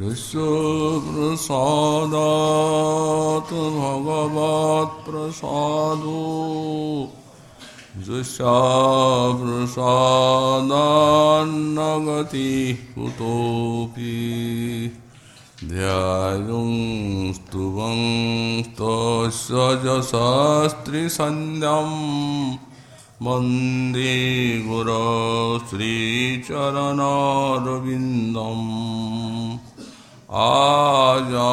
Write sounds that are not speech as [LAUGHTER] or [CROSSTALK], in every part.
यस्य प्रसादात् भगवत्प्रसादो यस्याप्रसादान्न गतिः कुतोऽपि ध्यायुं तस्य जशास्त्रिसन्ध्यं वन्दे गुरो श्रीचरणारविन्दम् आजानुलम्बितभुजौ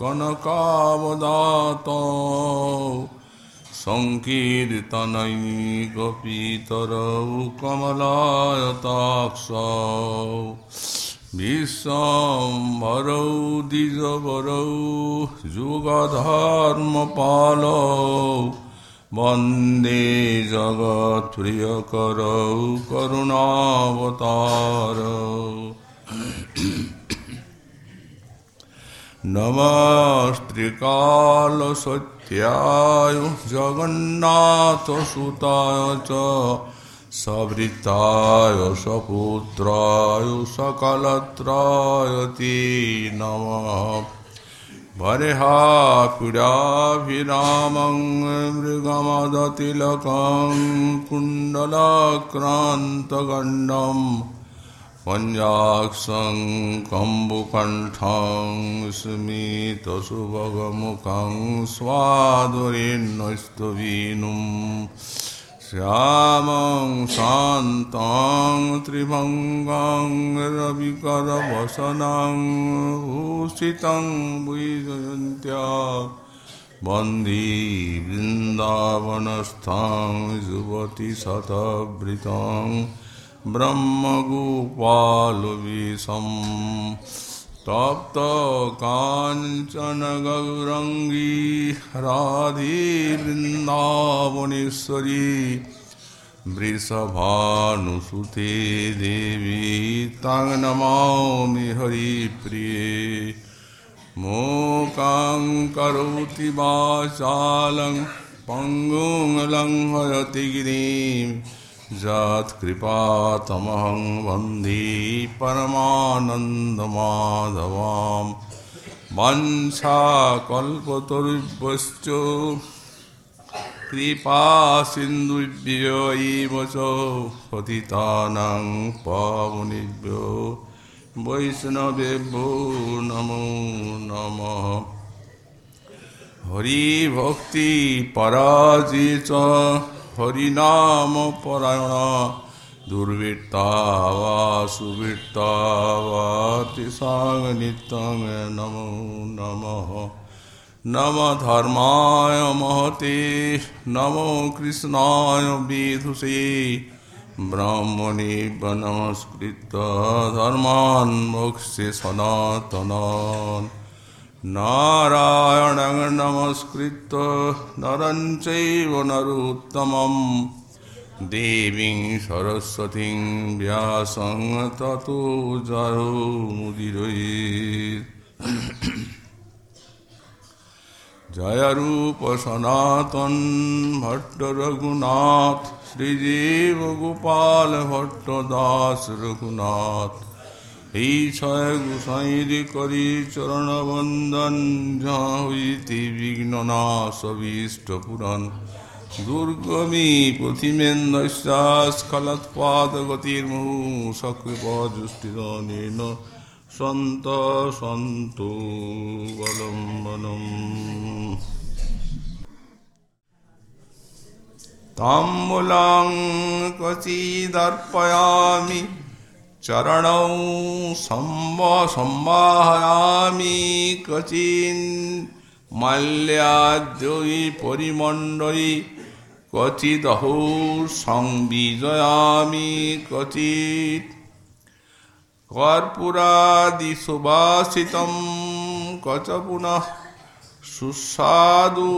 कनकावदात सङ्कीर्तनैकपितरौ कमलायताक्षौ विश्वम्भरौ द्विजवरौ युगधर्मपालौ वंदे जगत्प्रियकरौ करुणावतारौ। [CLEARS THROAT] नमस्त्रिकालसत्याय जगन्नाथसुताय च सवृताय सपुत्राय सकलत्राय ते नमः। भर्हाकुडाभिरामं मृगमदतिलकं कुण्डलाक्रान्तगण्डं पञ्जाक्षं कम्बुकण्ठं स्मितसुभगमुखं स्वादुरेण्यस्तुवीनुम् श्यामं शान्तं त्रिभङ्गं रविकरवसनं भूषितं विजयन्त्या वंदे वृन्दावनस्थं ब्रह्मगोपालवेशं तप्त काञ्चन गौरङ्गी राधे वृन्दावनेश्वरी वृषभानुसुते देवी तं नमामि हरिप्रिये मूकां करोति वाचालं पङ्गुं लङ्घयति गिरिं यत्कृपातमहं वन्दे परमानन्दमाधवां वंशाकल्पतरुभ्यश्च कृपासिन्धुभ्यो एव च पतितानां पावनेभ्यो वैष्णवेभ्यो नमो नमः हरिभक्तिपराजे च হরিনাম পরায়ণ दुर्वृत्तावा सुवृत्तावातिसाङ्गनित्यं नमो नम नम धर्माय महते नमो कृष्णाय विधुषे ब्राह्मणे नमस्कृत्य धर्मान् सनातना নারায়ণ নমস্কৃত নরঞ্চৈব দেবী সরস্বতী ব্যাস তত জয় মুদিরয়ে জয় রূপ সনাতন ভট্ট রঘুনাথ শ্রীজীব গোপাল ভট্ট দাস রঘুনাথ ঈশ্বর গোসাইদি করি চরণ বন্দন হইতে বিঘ্ন সবিষ্ট পুরন দুর্গমী প্রথিমেন্দস্খলৎপাদ গতির মুহু সকৃপ দৃষ্টির নীন সন্ত সন্ত তাম্বুলাং কচি দর্পয়ামি চরণৌ সম্ব সম্বাহয়ামি কচিন মাল্যাদ্যৈ পরিমণ্ডলী কচিদহৌ সংবিজয়ামি কচিৎ কর্পূরাদি সুবাসিতম কচ পুনঃ সুস্বাদু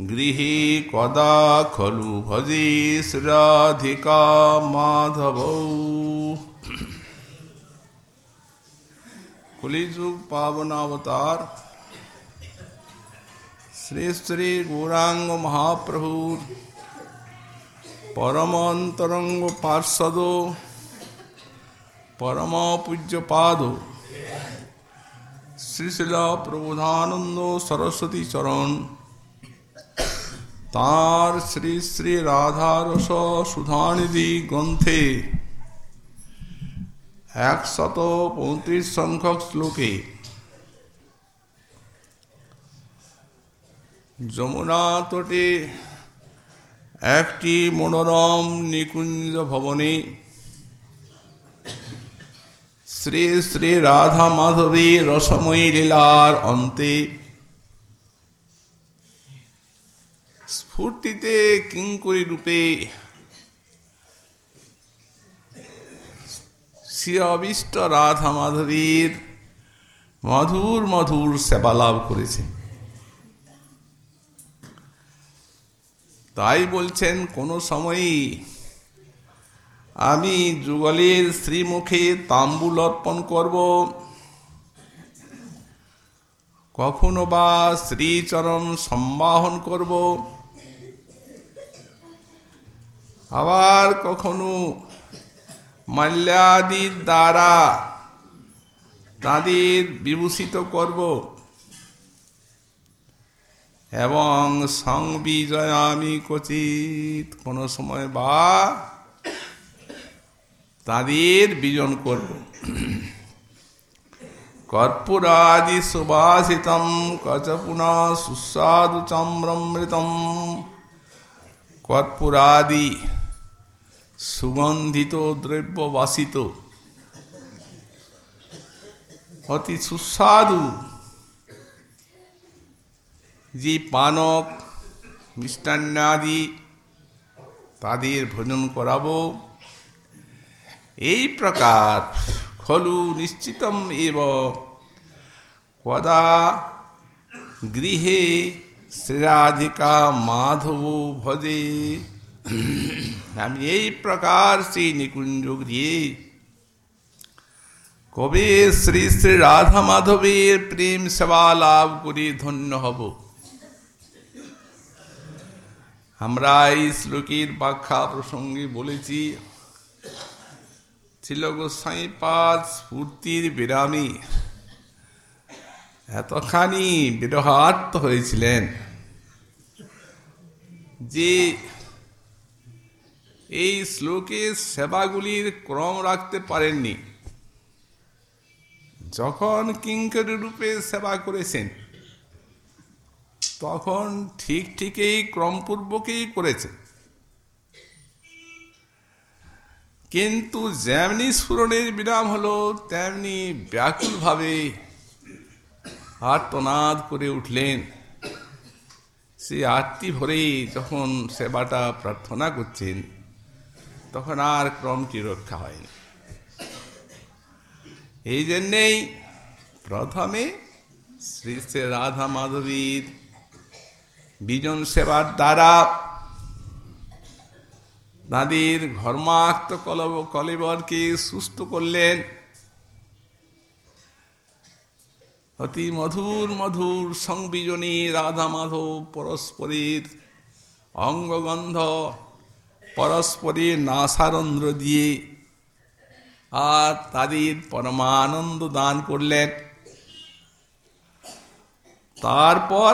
চাম্রমৃতম পায়ামেব গৃহে কদা খলু ভজে শ্রাধিকা মাধব কলিযুগ পাবনাবতার শ্রী শ্রী গৌরাঙ্গ মহাপ্রভুর পরমন্তরঙ্গ পার্ষদ পরম পূজ্যপাদ শ্রীশিল প্রবোধানন্দ সরস্বতী চরণ তার শ্রী শ্রী রাধারস সুধানিধি গ্রন্থে একশত পঁয়ত্রিশ সংখ্যক শ্লোকে যমুনা তটে একটি মনোরম নিকুঞ্জ ভবনে শ্রী শ্রী রাধা মাধবী রসময়ী লীলার অন্তে স্ফূর্তিতে কিঙ্করী রূপে শ্রী অবিষ্ট রাধা মাধবীর মধুর মধুর সেবা লাভ করেছে তাই বলছেন, কোনো সময়ই আমি যুগলের শ্রীমুখে তাম্বুল অর্পণ করব। কখনো বা শ্রীচরণ সম্বাহন করব। আবার কখনো মাল্যাদির দ্বারা তাদের বিভূষিত করব এবং সংবিজয় আমি কচিত কোনো সময় বা তাদের বিজন করব। কর্পূরাদি সুবাসিতম কচপুনা সুস্বাদু চম্রমৃতম। কর্পূরাদি সুগন্ধিত দ্রব্য বাসিত। অতি সুস্বাদু। যে পানক, মিষ্টান্নাদি তাদের ভোজন করাবো। এই প্রকার খলু নিশ্চিতম এব। কদা গৃহে শ্রীরাধিকা মাধব ভজে। আমি এই প্রকার সেই নিকুঞ্জ গৃহে কবে শ্রী শ্রী রাধা মাধবের প্রেম সেবা লাভ করে ধন্য হব? আমরা এই শ্লোকের ব্যাখ্যা প্রসঙ্গে বলেছি, ছিল গোসাই পাদ স্ফূর্তির বিরামী এতখানি বিরহার্ত হয়েছিলেন যে এই শ্লোকে সেবাগুলির ক্রম রাখতে পারেননি। যখন কিঙ্করি রূপে সেবা করেছেন, তখন ঠিক ঠিকই ক্রমপূর্বকেই করেছেন কিন্তু যেমনি স্ফুরণের বিরাম হলো, তেমনি ব্যাকুলভাবে আর্তনাদ করে উঠলেন। সে আরতি ভরেই যখন সেবাটা প্রার্থনা করছেন তখন আর ক্রমটি রক্ষা হয়নি। এই জন্যেই প্রথমে শ্রী শ্রী রাধা মাধবীর বিজন সেবার দ্বারা তাদের ঘর্মাক্ত কলব কলেবরকে সুস্থ করলেন। অতি মধুর মধুর সংবিজনী রাধা মাধব পরস্পরের অঙ্গগন্ধ পরস্পরের নাসারন্ধ্র দিয়ে আর তাদের পরমানন্দ দান করলেন। তারপর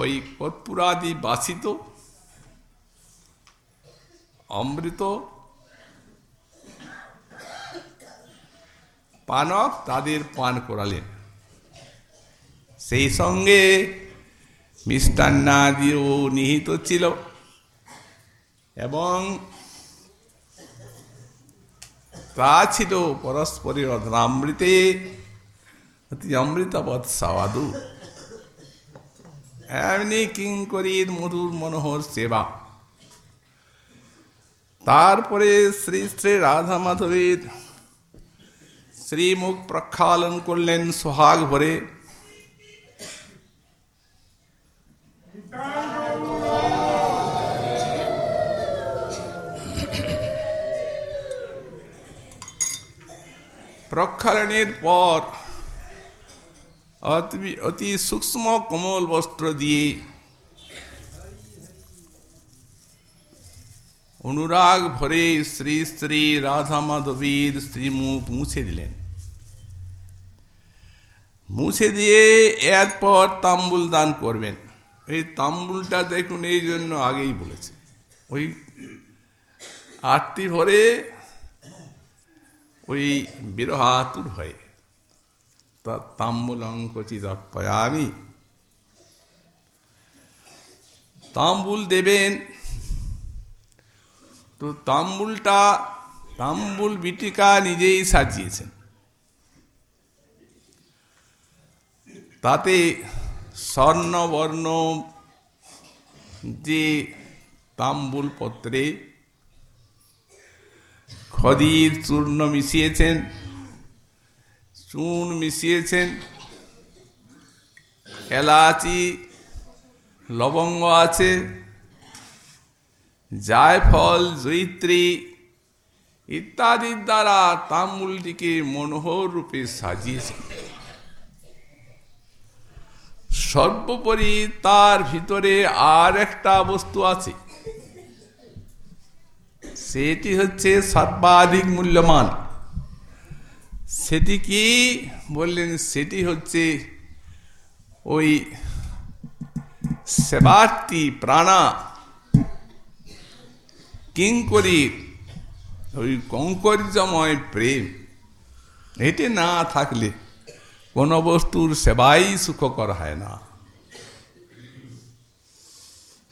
ওই কর্পূরাদি বাসিত অমৃত পানক তাদের পান করালেন। সেই সঙ্গে মিষ্টান্নাদিও নিহিত ছিল। এবং তা ছিল পরস্পরের অধরামৃতে, অতি অমৃতবৎ সাবাদু এমনি কিঙ্করীর মধুর মনোহর সেবা। তারপরে শ্রী শ্রী রাধা মাধবীর শ্রীমুখ প্রক্ষালন করলেন সোহাগ ভরে। প্রক্ষালনের পর অতি সূক্ষ্ম কোমল বস্ত্র দিয়ে অনুরাগ ভরে শ্রী শ্রী রাধা মাধবীর শ্রীমুখ মুছে দিলেন। মুছে দিয়ে এরপর তাম্বুল দান করবেন। এই তাম্বুলটা দেখুন, এই জন্য আগেই বলেছে। ওই আটটি ভরে ওই বিরহাতুর হয়ে। তাম্বুল অঙ্কচিত আমি তাম্বুল দেবেন। তো তাম্বুলটা, তাম্বুল বিটিকা নিজেই সাজিয়েছেন। তাতে স্বর্ণবর্ণ যে তাম্বুল পত্রে খদির চূর্ণ মিশিয়েছেন। চুন মিশিয়েছেন। এলাচি, লবঙ্গ আছে। জায়ফল, জৈত্রী ইত্যাদির দ্বারা তাম্বুলটিকে মনোহর রূপে সাজিয়েছেন। সর্বোপরি তার ভিতরে আর একটা বস্তু আছে। সেটি হচ্ছে সর্বাধিক মূল্যমান সেটি কি? বললেন, সেটি হচ্ছে ওই সেবার্তি প্রাণা কিঙ্করির ওই কঙ্কর্যময় প্রেম। এটি না থাকলে কোন বস্তুর সেবাই সুখকর হয় না।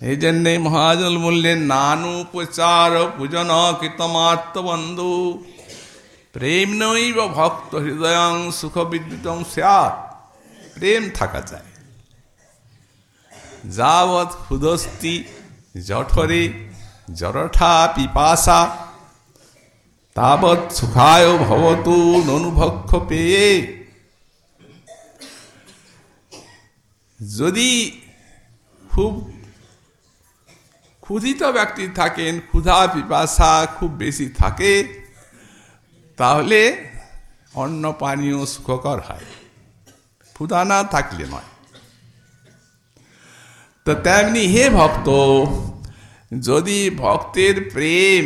এই জন্যে মহাজন বললেন নানুপচার পূজন কৃতমাত্মবন্ধু প্রেম নৈব ভক্ত হৃদয়ং সুখ বিদ্যুত প্রেম থাকা চায় যাবৎ হুদস্তি জঠরে জরঠা পিপাসা। তাবৎ সুখায় ভবতু ননুভক্ষ পেয়ে। যদি খুব ক্ষুধিত ব্যক্তি থাকেন, ক্ষুধা পিপাসা খুব বেশি থাকে, তাহলে অন্ন পানীয় সুখকর হয়। ক্ষুধা না থাকলে নয়। তো তেমনি হে ভক্ত, যদি ভক্তের প্রেম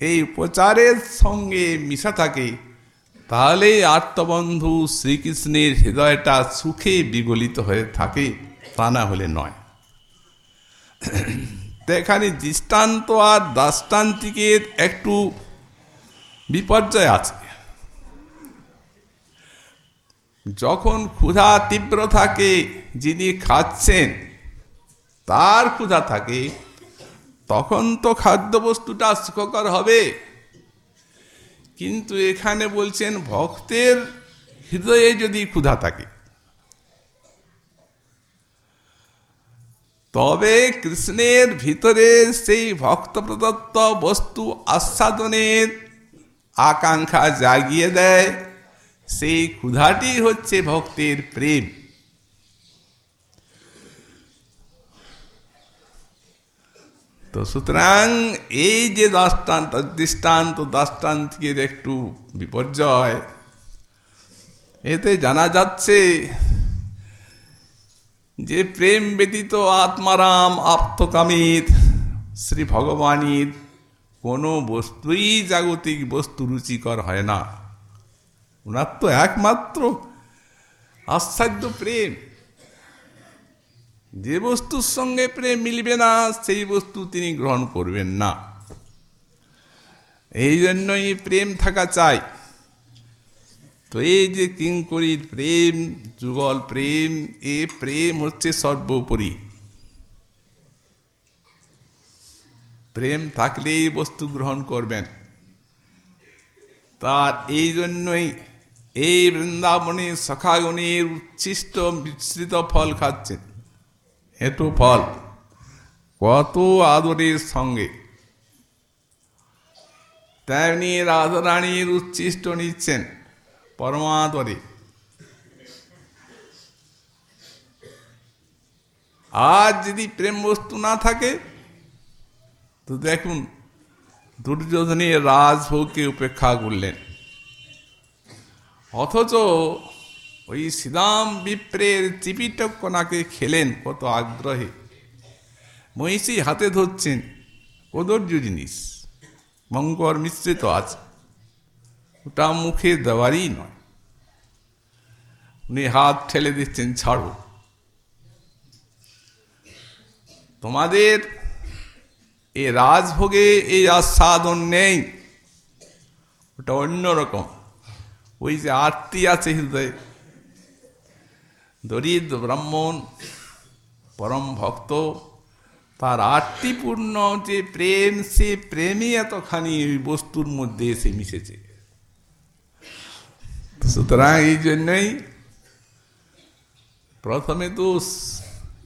এই উপচারের সঙ্গে মিশা থাকে, তাহলে আত্মবন্ধু শ্রীকৃষ্ণের হৃদয়টা সুখে বিগলিত হয়ে থাকে, তা না হলে নয়। তো এখানে দৃষ্টান্ত আর দাষ্টান্তিকের একটু বিপর্যয় আছে। যখন ক্ষুধা তীব্র থাকে, যিনি খাচ্ছেন, তার ক্ষুধা থাকে, তখন তো খাদ্যবস্তুটা সুখকর হবে। কিন্তু এখানে বলছেন, ভক্তের হৃদয়ে যদি ক্ষুধা থাকে তবে কৃষ্ণের ভিতরে সেই ভক্ত প্রদত্ত বস্তু আস্বাদনের আকাঙ্ক্ষা জাগিয়ে দেয়। সেই ক্ষুধাটি হচ্ছে ভক্তের প্রেম। তো সুতরাং এই যে দৃষ্টান্ত দৃষ্টান্ত দাষ্টান্তিকের একটু বিপর্যয়, এতে জানা যাচ্ছে যে প্রেম ব্যতীত আত্মারাম আত্মকামিত শ্রী ভগবানীর কোনো বস্তুই জাগতিক বস্তু রুচিকর হয় না। ওনার তো একমাত্র আশ্চর্য প্রেম। যে বস্তুর সঙ্গে প্রেম মিলবে না, সেই বস্তু তিনি গ্রহণ করবেন না। এই জন্যই প্রেম থাকা চাই। তো এই যে কিঙ্করির প্রেম, যুগল প্রেম, এ প্রেম হচ্ছে সর্বোপরি। প্রেম থাকলেই বস্তু গ্রহণ করবেন। তার এই জন্যই এই বৃন্দাবনে সখাগণের উচ্ছিষ্ট মিশ্রিত ফল খাচ্ছেন। হেতু ফল, কত আদরের সঙ্গে। তেমনি রাধারানীর উচ্ছিষ্ট নিচ্ছেন। পরমাদরে আর যদি প্রেম বস্তু না থাকে তো দেখুন দুর্যোধনের রাজভোগকে উপেক্ষা করলেন অথচ ওই শ্রীরাম বিপ্রের চিপিটকনাকে খেলেন কত আগ্রহে মহিষী হাতে ধরছেন কদর্য জিনিস মঙ্কর মিশ্রিত আছে ওটা মুখে দেওয়ারই নয়। উনি হাত ঠেলে দিচ্ছেন, ছাড়ো। তোমাদের এ রাজভোগে এই আস্বাদন নেই। ওটা অন্যরকম ওই যে আরতি আছে হৃদয়ে। দরিদ্র ব্রাহ্মণ, পরম ভক্ত, তার আরতিপূর্ণ যে প্রেম, সে প্রেমই এতখানি ওই বস্তুর মধ্যে এসে মিশেছে। সুতরাং এই জন্যই প্রথমে তো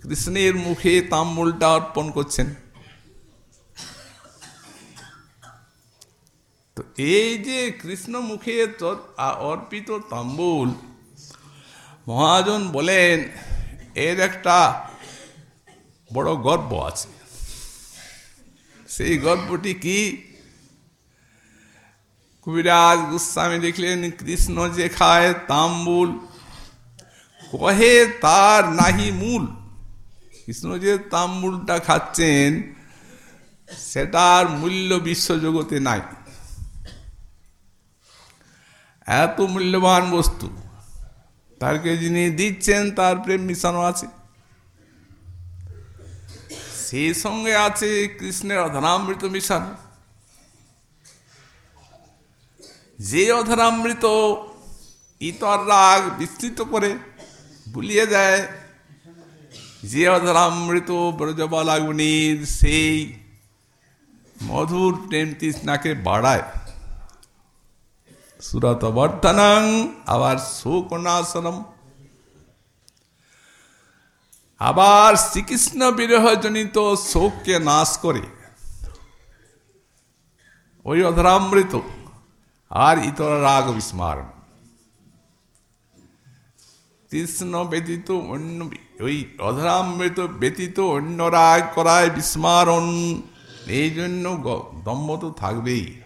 কৃষ্ণের মুখে তাম্বুলটা অর্পণ করছেন। তো এই যে কৃষ্ণ মুখে অর্পিত তাম্বুল, মহাজন বলেন, এর একটা বড় গর্ব আছে। সেই গর্বটি কি? কবিরাজ গোস্বামী দেখলেন কৃষ্ণ যে খায় তাম্বুল কহে তার নাহি মূল। কৃষ্ণ যে তাম্বুলটা খাচ্ছেন, সেটার মূল্য বিশ্বজগতে নাই। এত মূল্যবান বস্তু, তারকে যিনি দিচ্ছেন, তার প্রেম মিশানো আছে। সেই সঙ্গে আছে কৃষ্ণের অধরামৃত মিশানো। যে অধরামৃত ইতর রাগ বিস্তৃত করে বুলিয়ে দেয়, যে অধরামৃত ব্রজবালাগুনির সেই মধুর প্রেম তৃষ্ণাকে বাড়ায়। সুরত বর্ধনাং আবার শোকনাশনম। আবার শ্রীকৃষ্ণ বিরহজনিত শোককে নাশ করে। ওই অধরামৃত আর ইতর রাগ বিস্মারণ। কৃষ্ণ ব্যতীত অন্য ওই অধরামৃত ব্যতীত অন্য রাগ করায় বিস্মারণ। এই জন্য দম্ভ তো থাকবেই।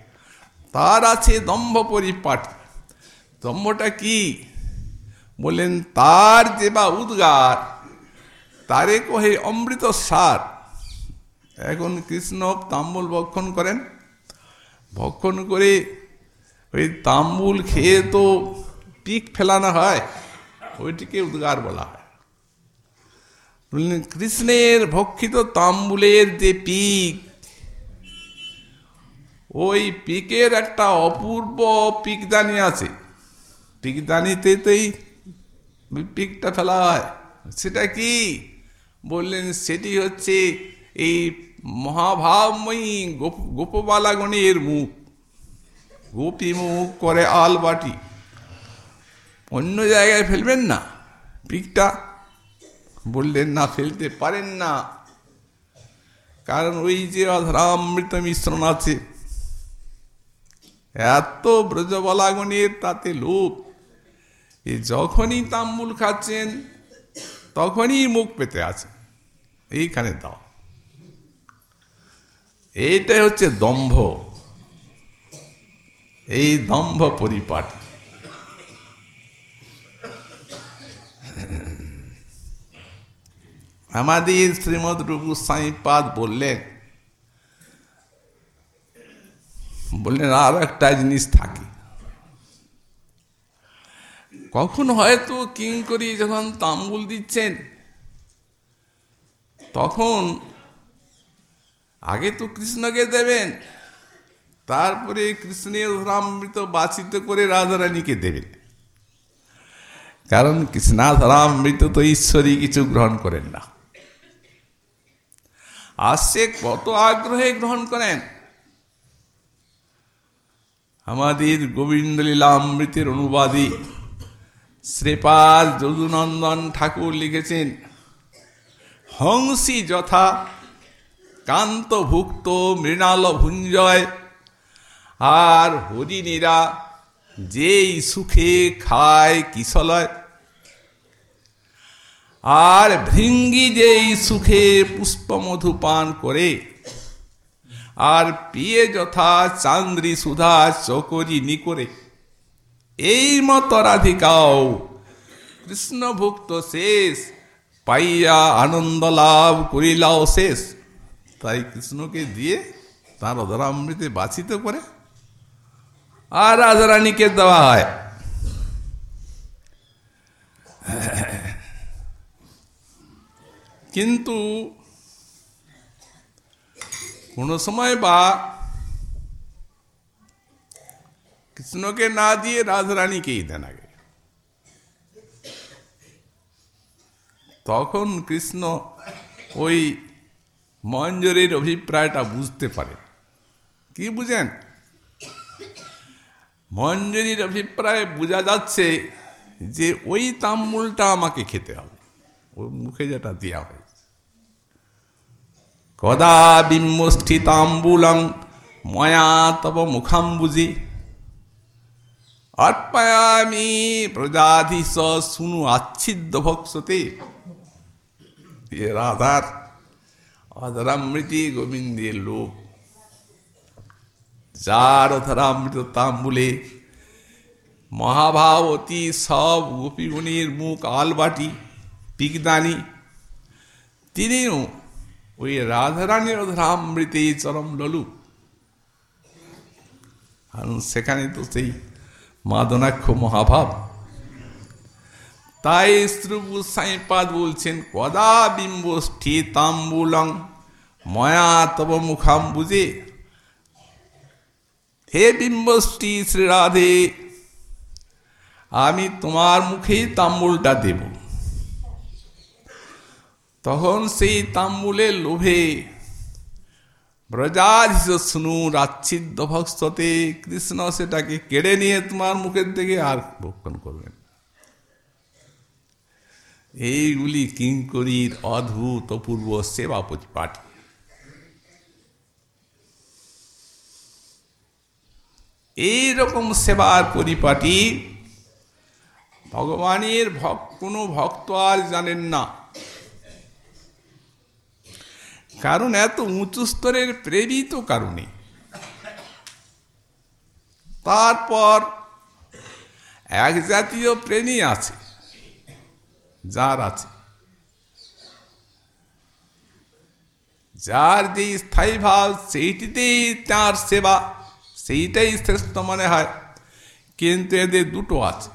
তার আছে দম্ভ পরিপাঠ। দম্ভটা কি? বললেন তার যে বা উদ্গার, তারে কহে অমৃত সার এখন কৃষ্ণ তাম্বল ভক্ষণ করেন। ভক্ষণ করে ওই তাম্বুল খেয়ে তো পিক ফেলানো হয়, ওইটিকে উদ্গার বলা হয়। কৃষ্ণের ভক্ষিত তাম্বুলের যে পিক, ওই পিকের একটা অপূর্ব পিকদানি আছে। পিকদানিতেই পিকটা ফেলা হয়। সেটা কি? বললেন, সেটি হচ্ছে এই মহাভাবময়ী গোপ, গোপবালাগণের মুখ। গোপী মুখ করে আল বাটি। অন্য জায়গায় ফেলবেন না। পিকটা বললেন, না, ফেলতে পারেন না। কারণ ওই যে অধরামৃত মিশ্রণ আছে, এত ব্রজবলাগণের তাতে লোভ। এ যখনই তাম্বুল খাচ্ছেন, তখনই মুখ পেতে আছে। এইখানে দাও। এইটাই হচ্ছে দম্ভ। এই দম্ভ পরিপাট। আমাদের শ্রীমদ রূপু সাইপাদ বললেন বললেন, আর একটা জিনিস থাকে। কখন হয়তো কিং করি যখন তাম্বুল দিচ্ছেন, তখন আগে তো কৃষ্ণকে দেবেন তারপরে কৃষ্ণের রামৃত বাচিত করে রাধারানীকে দেবেন। কারণ কৃষ্ণাধরামৃত তো ঈশ্বরই কিছু গ্রহণ করেন না। আসছে কত আগ্রহে গ্রহণ করেন। আমাদের গোবিন্দ লীলামৃতের অনুবাদী শ্রীপাল যদুনন্দন ঠাকুর লিখেছেন, হংসী যথা, কান্তভুক্ত মৃণাল ভুঞ্জয় আর হরিণীরা যেই সুখে খায় কিশলয় আর ভৃঙ্গি যেই সুখে পুষ্পমধু পান করে, আর পিয়ে যথা চান্দ্রি সুধা চকরি নি করে এই মত রাধিকাও কৃষ্ণভুক্ত শেষ, পাইয়া আনন্দ লাভ করিলাও শেষ। তাই কৃষ্ণকে দিয়ে তার অধরামৃতে বাছিত করে আর রাজারানীকে দেওয়া হয় কিন্তু কোনো সময় বা কৃষ্ণকে না দিয়ে রাজরানীকেই দেন আগে তখন কৃষ্ণ ওই মঞ্জরির অভিপ্রায়টা বুঝতে পারে কি বুঝেন মঞ্জরির অভিপ্রায় বোঝা যাচ্ছে যে ওই তাম্বুলটা আমাকে খেতে হবে। ওর মুখে যেটা দেওয়া হয়েছে। কদা বিমুষ্ঠি তাম্বুলং ময়া তব মুখাম্বুজি। অর্পয়ামি প্রজাধীশ শুনু আচ্ছিদ্য ভক্সতে রাধার অধরামৃতি গোবিন্দের লোক। যার অধরামৃত তাম্বুলে মহাভাবতী সব গোপীগুণীর মুখ আলবাটি পিকদানি তিনিও ওই রাধারানীর অধরামৃতে চরম ললু। কারণ সেখানে তো সেই মাদনাক্ষ মহাভাব। তাই স্ত্রুবু সাইপাদ বলছেন কদা বিম্বষ্ঠি তাম্বুলং ময়া তব মুখাম বুঝে হে বিম্বষ্টি শ্রীরাধে আমি তোমার মুখেই তাম্বুলটা দেব। তখন সেই তাম্বুলের লোভে ব্রজাধীশ শুনু, রাচ্ছিদ্য ভক্সতে কৃষ্ণ সেটাকে কেড়ে নিয়ে তোমার মুখের দিকে আর ভক্ষণ করবেন এইগুলি কিঙ্করীর অদ্ভুত অপূর্ব সেবা পাঠি এইরকম সেবার পরিপাটি ভগবানের কোনো ভক্ত আর জানেন না। কারণ এত উঁচু স্তরের প্রেরিত কারণে। তারপর এক জাতীয় প্রেমী আছে, যার আছে। যার যে স্থায়ী ভাব, সেইটিতেই তার সেবা সেইটাই শ্রেষ্ঠ মনে হয় কিন্তু এদের দুটো আছে।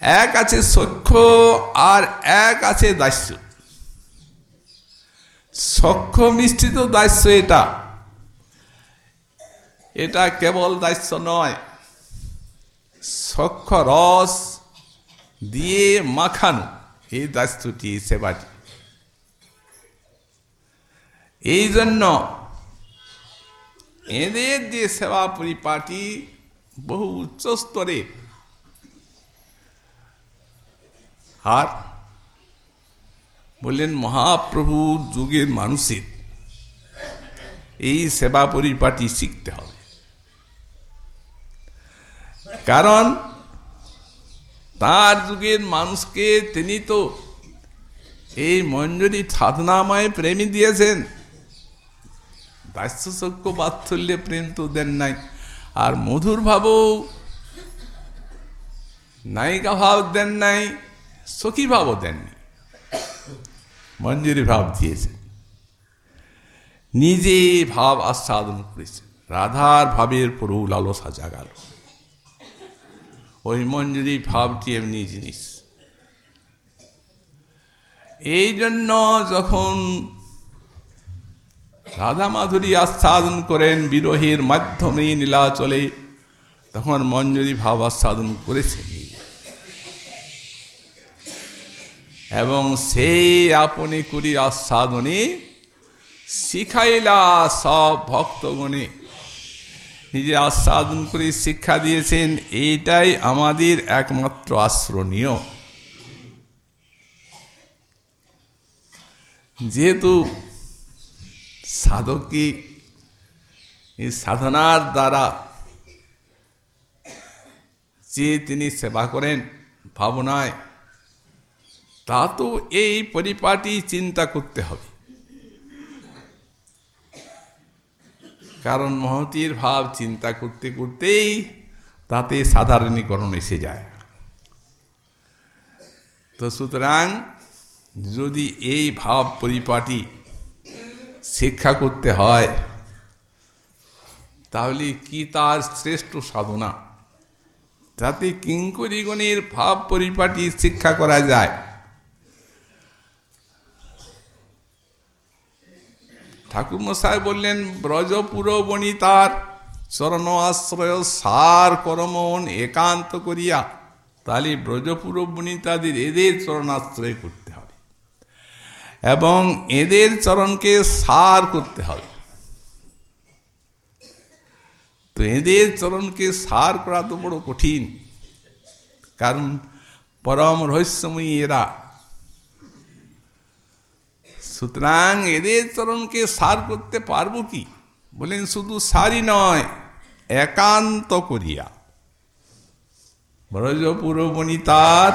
এক আছে সক্ষ আর এক আছে দাস্য। সক্ষ মিশ্রিত দাস্য এটা। এটা কেবল দাস্য নয়। সক্ষ রস দিয়ে মাখানো এই দাস্যটি সেবাটি। এই জন্য এদের যে সেবা পরিপাটি বহু উচ্চ স্তরে। আর বললেন, মহাপ্রভু যুগের মানুষের এই সেবা পরিপাটি শিখতে হবে। কারণ তার যুগের মানুষকে তিনি তো এই মঞ্জুরি সাধনাময় প্রেমী দিয়েছেন। দাস্যসক্য বাৎসল্যে প্রেম তো দেন নাই। আর মধুর ভাবও নায়িকা ভাব দেন নাই, সখী ভাবও দেননি মঞ্জুরি ভাব দিয়েছেন। নিজে ভাব আস্বাদন করেছেন। রাধার ভাবের পরু লালসা জাগাল। ওই মঞ্জুরি ভাবটি এমনি জিনিস। এই জন্য যখন রাধা মাধুরী আস্বাদন করেন বিরোহীর মাধ্যমে নীলাচলে। তখন মঞ্জুরি ভাব আস্বাদন করেছেন এবং সেই আপনি করি আস্বাদনে শিখাইলা সব ভক্তগণে। নিজে আস্বাদন করে শিক্ষা দিয়েছেন, এইটাই আমাদের একমাত্র আশ্রনীয়। যেহেতু সাধককে এই সাধনার দ্বারা যে তিনি সেবা করেন ভাবনায়, তা তো এই পরিপাটি চিন্তা করতে হবে। কারণ মহতির ভাব চিন্তা করতে করতেই তাতে সাধারণীকরণ এসে যায়। তো সুতরাং যদি এই ভাব পরিপাটি শিক্ষা করতে হয়। তাহলে কি তার শ্রেষ্ঠ সাধনা? যাতে কিঙ্করিগণের ভাব পরিপাটি শিক্ষা করা যায়। ঠাকুর মশাই বললেন ব্রজপুর বনিতার চরণ আশ্রয় সার করমন একান্ত করিয়া, তাহলে ব্রজপুর বনিতাদের এদের চরণাশ্রয় করতে এবং এদের চরণকে সার করতে হবে। তো এদের চরণকে সার করা তো বড় কঠিন। কারণ পরম রহস্যময়ী এরা। সুতরাং এদের চরণকে সার করতে পারব কি? বলেন, শুধু সারি নয়, একান্ত করিয়া। ব্রজপুর বনিতার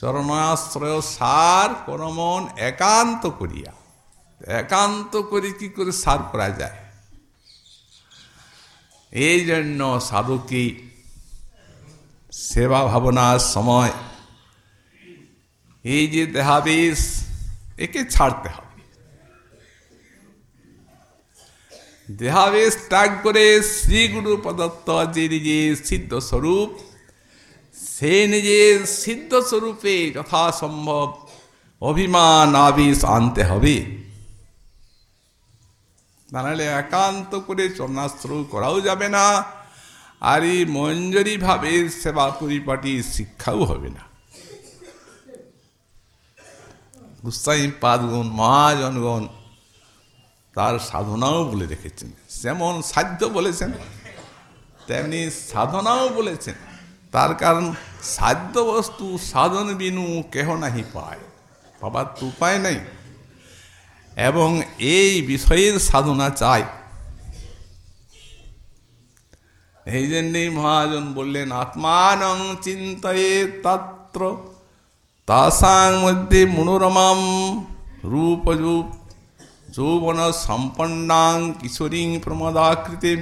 চরণাশ্রয় সার করমন একান্ত করিয়া, একান্ত করে কি করে সার করা যায়? এই জন্য সাধককে সেবা ভাবনার সময় এই যে দেহাবেশ একে ছাড়তে হবে। দেহাবেশ ত্যাগ করে শ্রী গুরু যে নিজের সিদ্ধ স্বরূপ সে নিজের সিদ্ধ স্বরূপে যথাসম্ভব অভিমান, আবেশ আনতে হবে। নাহলে একান্ত করে চরণাশ্র করাও যাবে না, আর এই মঞ্জরি ভাবে সেবা পরিপাটি শিক্ষাও হবে না। গুসাই পাদগুণ, মহাজনগণ, তার সাধনাও বলে রেখেছেন। যেমন সাধ্য বলেছেন, তেমনি সাধনাও বলেছেন। তার কারণ সাধ্য বস্তু সাধন বিনু কেহ নাহি পায়। পাবার তো উপায় নাই। এবং এই বিষয়ের সাধনা চাই। এই জন্যই মহাজন বললেন, আত্মানং চিন্তয়ে তত্র। তাসাং মধ্যে মনোরমাম রূপযূপ যৌবন সম্পন্নাং কিশোরী প্রমদাকৃতিম।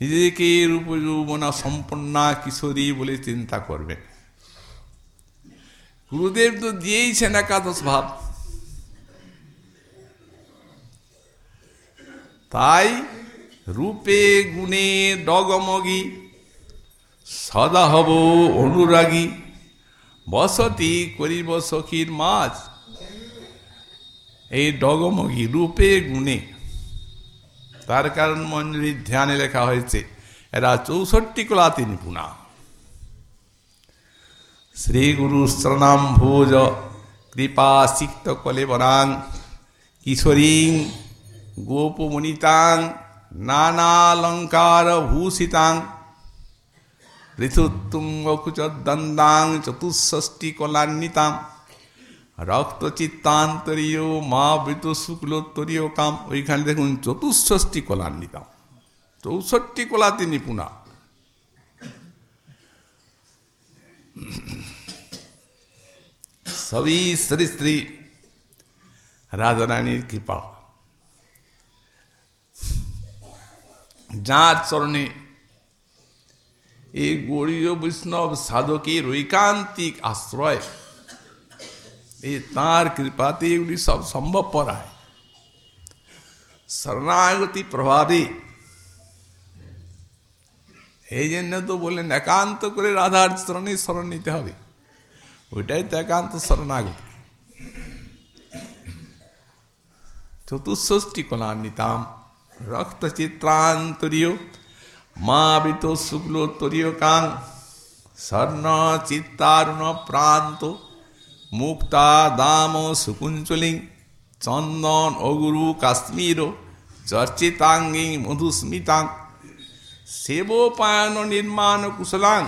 নিজেকে রূপ যৌবনা সম্পন্না কিশোরী বলে চিন্তা করবেন গুরুদেব তো দিয়েইছেন একাদশ ভাব। তাই রূপে গুণে ডগমগি, সদা হব অনুরাগী, বসতি করিব সখীর মাছ এই ডগমগি রূপে গুণে তার কারণ মঞ্জুরির ধ্যানে লেখা হয়েছে, এরা চৌষট্টি কলাতে নিপুণা শ্রী গুরু শরণাম ভোজ, কৃপা সিক্ত কলেবরাং কিশোরী, গোপমণিতাং, নানালঙ্কার ভূষিতাং ঋতুতুঙ্গকুচদন্দাং চতুষ্ষষ্টি কলান্বিতাম। রক্তচিত্তান্তরীয় মা বৃত শুক্লোত্তরীয় কাম। ওইখানে দেখুন চতুষ্ষষ্টি কলান্বিতাম চৌষট্টি কলাতে নিপুণা সবই শ্রী শ্রী রাজারানীর কৃপা। যাঁর চরণে এই গৌরীয় বৈষ্ণব সাধকের ঐকান্তিক আশ্রয় এই তাঁর কৃপাতে এগুলি সব সম্ভবপর হয় শরণাগতি প্রভাবে এই জন্য তো বললেন একান্ত করে রাধার চরণে স্মরণ নিতে হবে ওইটাই তো একান্ত শরণাগতি চতুষ্ষষ্টি কলান্বিতাম রক্ত চিত্রান্তরীয় মাবিত শুক্লোত্তরীয় কাং স্বর্ণ চিত্তারুণ প্রান্ত মুক্তা দাম সুকুঞ্চলিং চন্দন অগুরু কাশ্মীর, চর্চিতাঙ্গি মধুস্মিতাং। সেবোপায়ন নির্মাণ কুশলাং।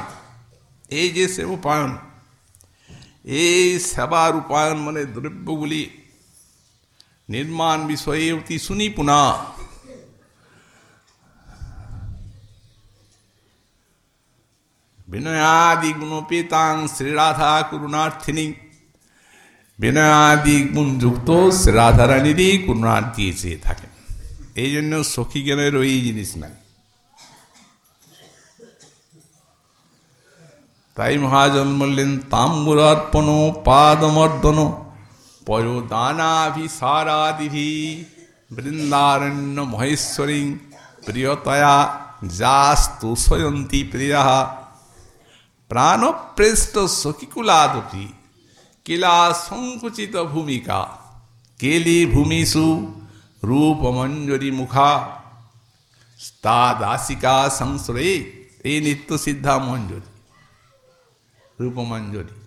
এই যে সেবোপায়ন, এই সেবা রূপায়ণ মানে দ্রব্যগুলি নির্মাণ বিষয়ে অতি সুনিপুণা। বিনয়াদি গুণপেতাং শ্রীরাধা করুণার্থিনী বিনয়াদি গুণযুক্ত শ্রীরাধারানীরই করুণার্থী এসে থাকেন এই জন্য সখী জ্ঞানের ওই জিনিস নাই। তাই মহাজন বললেন, তাম্বুরার্পণ, পাদমর্দন, পয়োদানাভিসারাদিভি, বৃন্দারণ্য মহেশ্বরী, প্রিয়তয়া যাস্তু সয়ন্তী প্রিয়া প্রাণপ্রেষ্ট সখিকুলাদপি। কিলা সংকুচিত ভূমিকা? কেলি ভূমিষু রূপমঞ্জরি মুখা? তা দাসিকা সংশ্রয়ে? এই নিত্য সিদ্ধা মঞ্জরি। রূপমঞ্জরি।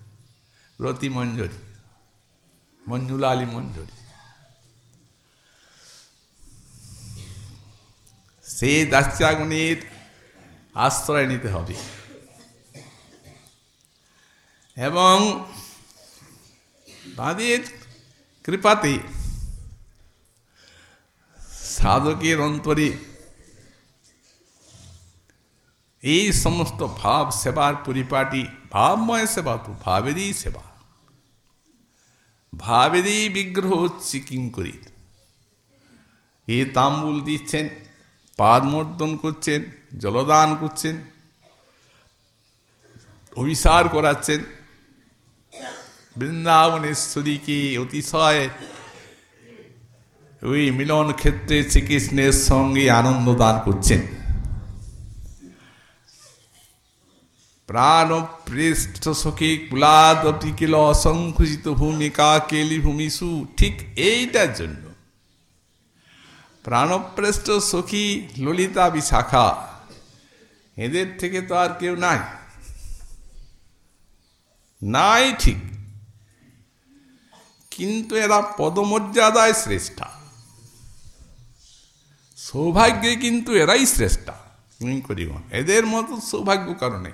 রতি মঞ্জরি মঞ্জুলালি মঞ্জরি। সেই দাস্যাগুণের আশ্রয় নিতে হবে। এবং তাদের কৃপাতে সাধকের অন্তরে এই সমস্ত ভাব সেবার পরিপাটি, ভাবময় সেবা তো ভাবেরই সেবা। ভাবেরই বিগ্রহ হচ্ছে কিং করি। এ তাম্বুল দিচ্ছেন, পাদমর্দন করছেন, জলদান করছেন, অভিসার করাচ্ছেন বৃন্দাবনেশ্বরীকে অতিশয় ওই মিলন ক্ষেত্রে শ্রীকৃষ্ণের সঙ্গে আনন্দ দান করছেন। প্রাণ পৃষ্ঠ সখী কুলাদ কিল অসংকুচিত ভূমিকা কেলি ভূমিসু ঠিক এইটার জন্য। প্রাণপ্রেষ্ঠ সখী ললিতা বিশাখা, এদের থেকে তো আর কেউ নাই। নাই ঠিক। কিন্তু এরা পদমর্যাদায় শ্রেষ্ঠা। সৌভাগ্যে কিন্তু এরাই শ্রেষ্ঠা। করিব এদের মতো সৌভাগ্য কারণে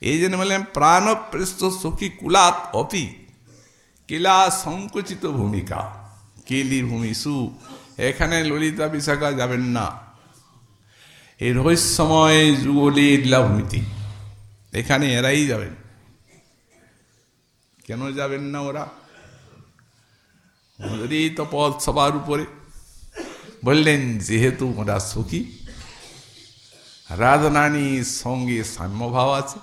এই জন্য বললেন প্রাণপৃষ্ঠ সখী কুলাত অপি, কিলা সংকুচিত ভূমিকা, কেলি ভূমি সু এখানে ললিতা বিশাখা যাবেন না। এই রহস্যময় যুগলী লীলাভূমিতে এখানে এরাই যাবেন। কেন যাবেন না ওরা? ওদেরই তো পথ সবার উপরে। বললেন, যেহেতু ওরা সুখী, রাধারানীর সঙ্গে সাম্যভাব আছে।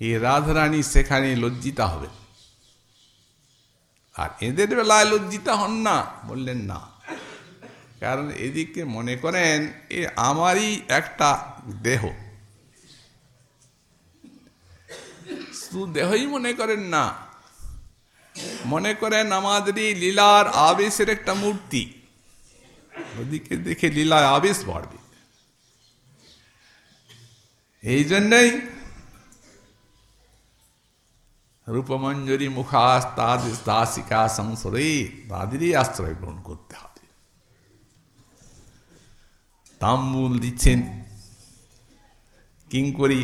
এই রাধারানী সেখানে লজ্জিতা হবে। আর এদের বেলায় লজ্জিতা হন না। বললেন, না। কারণ এদিকে মনে করেন, এ আমারই একটা দেহ। শুধু দেহই মনে করেন না মনে করেন আমাদেরই লীলার আবেশের একটা মূর্তি। ওদিকে দেখে লীলার আবেশ বাড়বে। এই জন্যই রূপমঞ্জরি মুখাস দাসিকা সংসরে তাদেরই আশ্রয় গ্রহণ করতে হবে। তাম্বুল দিচ্ছেন কিঙ্করি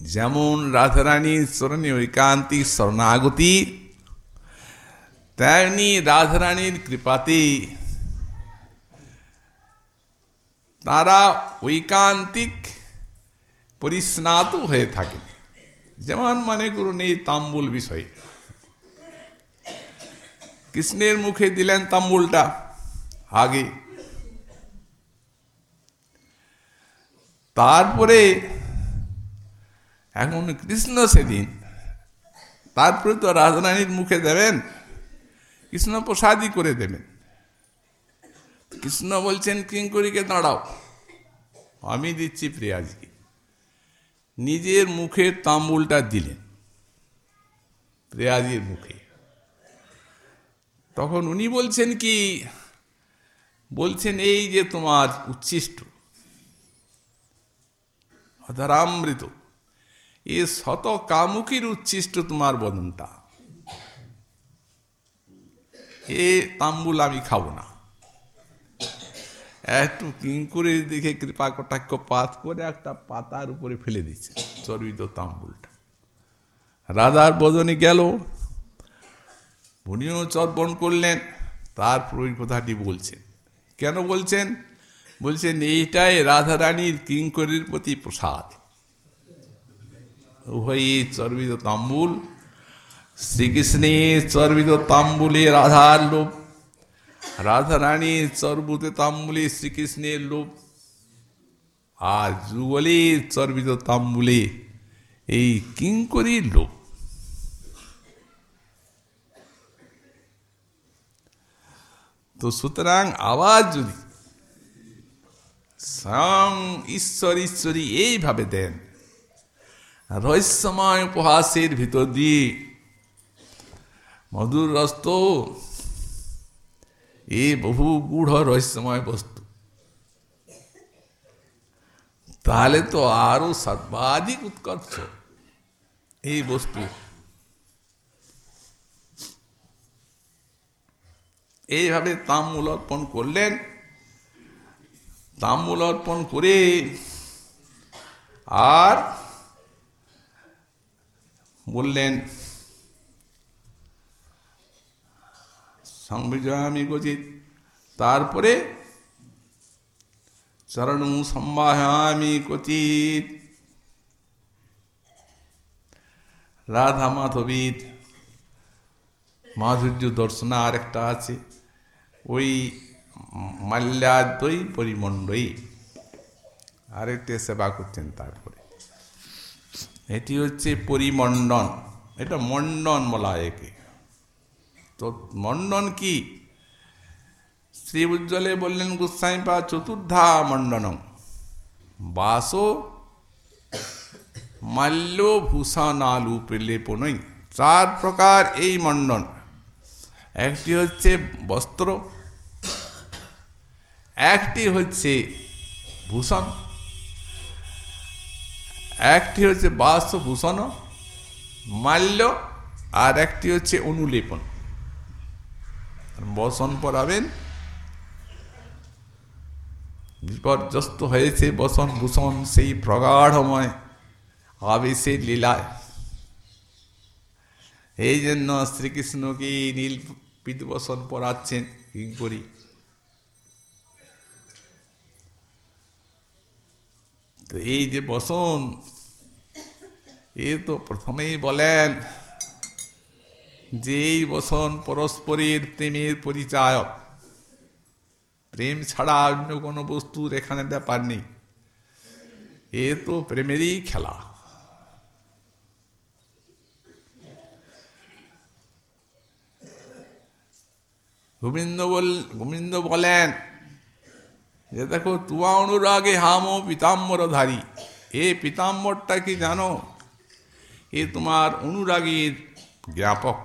যেমন রাধারানীর স্মরণে ঐকান্তিক শরণাগতি তেমনি রাধারানীর কৃপাতে তারা ঐকান্তিক পরিস্নাত হয়ে থাকে। যেমন মনে করুন এই তাম্বুল বিষয়। কৃষ্ণের মুখে দিলেন তাম্বুলটা আগে। তারপরে এখন কৃষ্ণ সেদিন। তারপরে তো রাজরানীর মুখে দেবেন, কৃষ্ণ প্রসাদই করে দেবেন। কৃষ্ণ বলছেন কিঙ্করিকে দাঁড়াও, আমি দিচ্ছি প্রিয়াজকে। নিজের মুখে তাম্বুলটা দিলেন, প্রেয়াজির মুখে। তখন উনি বলছেন কি, বলছেন, এই যে তোমার উচ্ছিষ্ট, অধরামৃত এ শত কামুকির উচ্ছিষ্ট তোমার বদনটা। এ তাম্বুল আমি খাব না। একটু কিঙ্কুরের দেখে কৃপা কটাক্ষ পাত করে একটা পাতার উপরে ফেলে দিচ্ছে চর্বিত তাম্বুলটা। রাধার বদনে গেল উনিও চর্পণ করলেন তারপর ওই কথাটি বলছেন। কেন বলছেন? বলছেন, এইটাই রাধারানীর কিঙ্করের প্রতি প্রসাদ। উভয়ই চর্বিত তাম্বুল। শ্রীকৃষ্ণে চর্বিত তাম্বুলে রাধার লোভ। রাধারানী চর্বুতে তাম্বুলে শ্রীকৃষ্ণের লোভ। আর যুগলে চর্বিত তাম্বুলে এই কিঙ্করি লোভ। তো সুতরাং আবার যদি স্বয়ং ঈশ্বর ঈশ্বরী এইভাবে দেন রহস্যময় উপহাসের ভিতর দিয়ে। মধুর রস্ত, এ বহু গূঢ় রহস্যময় বস্তু। তাহলে তো আরও সর্বাধিক উৎকর্ষ এই বস্তু। এইভাবে তাম্মূল অর্পণ করলেন। তাম্মূল অর্পণ করে আর বললেন সংবিজয়ামি গজিত তারপরে চরণ সম্বাহামি কচিত রাধা মাধবীর মাধুর্য দর্শনা আর একটা আছে, ওই মাল্যাদ্বই পরিমণ্ডই। আরেকটি সেবা করছেন তারপরে। এটি হচ্ছে পরিমণ্ডন। এটা মণ্ডন বলা হয় একে। তো মণ্ডন কি? শ্রী উজ্জ্বলে বললেন গোস্বাই পা চতুর্ধা মণ্ডনম বাস মাল্য ভূষণালু লেপনই চার প্রকার এই মণ্ডন। একটি হচ্ছে বস্ত্র, একটি হচ্ছে ভূষণ একটি হচ্ছে বাসভূষণ মাল্য, আর একটি হচ্ছে অনুলেপন। বসন পরাবেন। বিপর্যস্ত হয়েছে বসন ভূষণ সেই প্রগাঢ়ময় আবেশে লীলায়। এই জন্য শ্রীকৃষ্ণকে নীল পিতবসন পরাচ্ছেন? করি? তো এই যে বসন। এ তো প্রথমেই বলেন যে এই বসন পরস্পরের প্রেমের পরিচায়ক। প্রেম ছাড়া অন্য কোনো বস্তুর এখানে ব্যাপার নেই। এ তো প্রেমেরই খেলা। গোবিন্দ বল গোবিন্দ বলেন যে দেখো তুয়া অনুরাগে হামো ধারী এ পিতাম্বরটা কি জানো? এ তোমার অনুরাগীর জ্ঞাপক।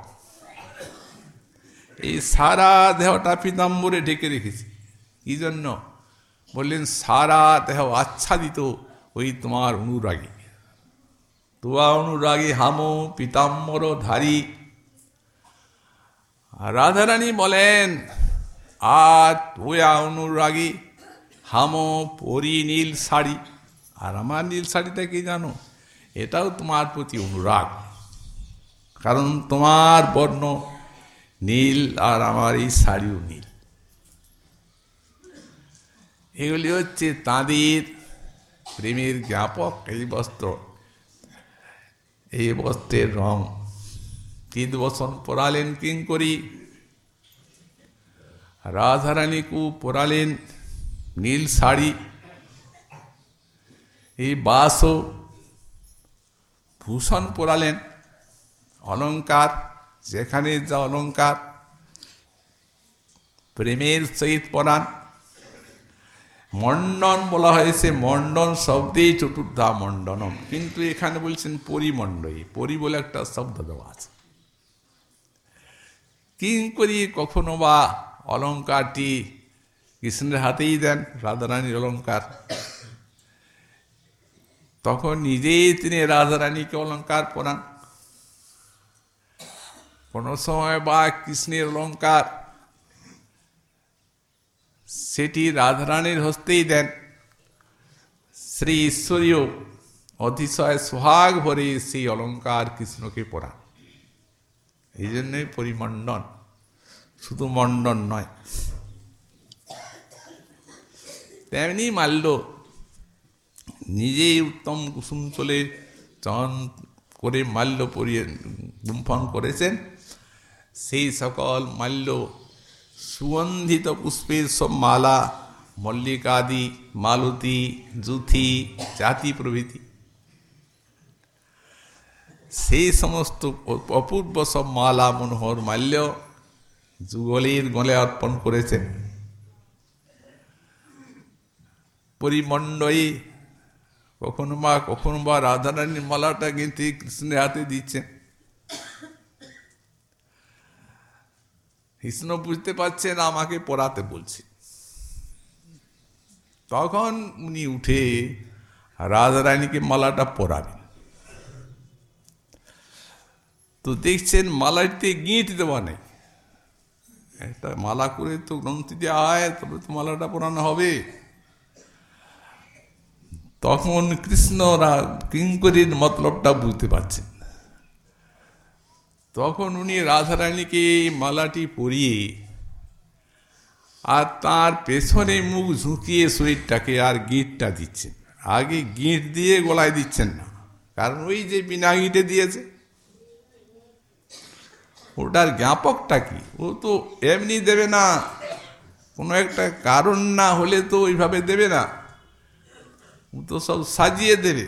এই সারা দেহটা পিতাম্বরে ঢেকে রেখেছি। কি জন্য? বললেন, সারা দেহ আচ্ছাদিত ওই তোমার অনুরাগী। তুয়া অনুরাগী হামো পিতাম্বর ধারী রাধারানী বলেন, আর তোয়া অনুরাগী হামো পরি নীল শাড়ি। আর আমার নীল শাড়িটা কি জানো? এটাও তোমার প্রতি অনুরাগ। কারণ তোমার বর্ণ নীল আর আমার এই শাড়িও নীল। এগুলি হচ্ছে তাঁদের প্রেমের জ্ঞাপক, এই বস্ত্র। এই বস্ত্রের রং। তিন বসন পড়ালেন কিং করি রাধারানীকু পড়ালেন নীল শাড়ি, এই বাসও ভূষণ পড়ালেন অলঙ্কার যেখানে যা অলঙ্কার প্রেমের সহিত পড়ান মণ্ডন বলা হয়েছে মণ্ডন শব্দেই চতুর্ধা মণ্ডনম কিন্তু এখানে বলছেন পরিমণ্ডই পরি বলে একটা শব্দ দেওয়া আছে। কিং করি কখনো বা অলঙ্কারটি কৃষ্ণের হাতেই দেন রাধারানীর অলঙ্কার তখন নিজেই তিনি রাধারানীকে অলঙ্কার পরান কোনো সময় বা কৃষ্ণের অলঙ্কার সেটি রাধারানীর হস্তেই দেন। শ্রী ঈশ্বরীয় অতিশয় সোহাগ ভরে সেই অলঙ্কার কৃষ্ণকে পড়ান এই জন্যই পরিমণ্ডন, শুধু মণ্ডন নয় তেমনি মাল্য নিজেই উত্তম কুসুম চলে চন করে মাল্য পরিয়ে গুম্ফন করেছেন। সেই সকল মাল্য সুগন্ধিত পুষ্পের সব মালা, মল্লিকাদি, মালতী জুথি জাতি প্রভৃতি। সেই সমস্ত অপূর্ব সব মালা মনোহর মাল্য যুগলের গলে অর্পণ করেছেন। পরিমণ্ডয়ী কখনো বা কখনো বা রাধারানীর মালাটা কিন্তু কৃষ্ণের হাতে দিচ্ছেন কৃষ্ণ বুঝতে পারছেন আমাকে পড়াতে বলছে। তখন উনি উঠে রাধারানীকে মালাটা পরাবেন তো দেখছেন মালাটিতে গিঁট দেওয়া নেই। একটা মালা করে তো গ্রন্থি দেওয়া হয় তবে তো মালাটা পরানো হবে। তখন কৃষ্ণরা কিঙ্করির মতলবটা বুঝতে পারছেন তখন উনি রাধারানীকে মালাটি পরিয়ে আর তার পেছনে মুখ ঝুঁকিয়ে শরীরটাকে আর গিঁটটা দিচ্ছেন আগে গিঁট দিয়ে গলায় দিচ্ছেন না, কারণ ওই যে বিনা গিঁটে দিয়েছে। ওটার জ্ঞাপকটা কি? ও তো এমনি দেবে না, কোনো একটা কারণ না হলে তো ওইভাবে দেবে না। তো সব সাজিয়ে দেবে।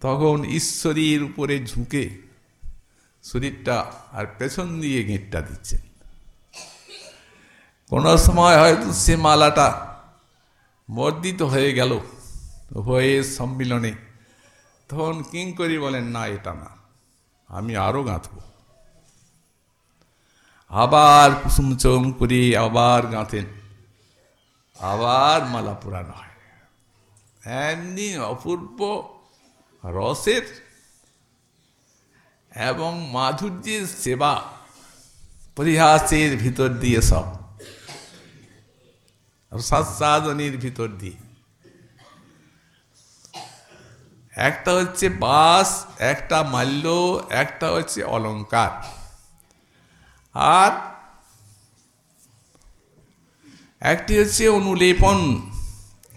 তখন ঈশ্বরীর উপরে ঝুঁকে শরীরটা আর পেছন দিয়ে গেঁটটা দিচ্ছেন। কোনো সময় হয়তো সে মালাটা বর্ধিত হয়ে গেল হয়ে সম্মিলনে। তখন কিঙ্করি বলেন, না, এটা না, আমি আরও গাঁথব। আবার কুসুম চম করে, আবার গাঁথেন, আবার মালা পুরানো হয়। এমনি অপূর্ব রসের এবং মাধুর্যের সেবা পরিহাসের ভিতর দিয়ে সব। সাদনির ভিতর দিয়ে। একটা হচ্ছে বাস, একটা মাল্য, একটা হচ্ছে অলঙ্কার আর একটি হচ্ছে অনুলেপন।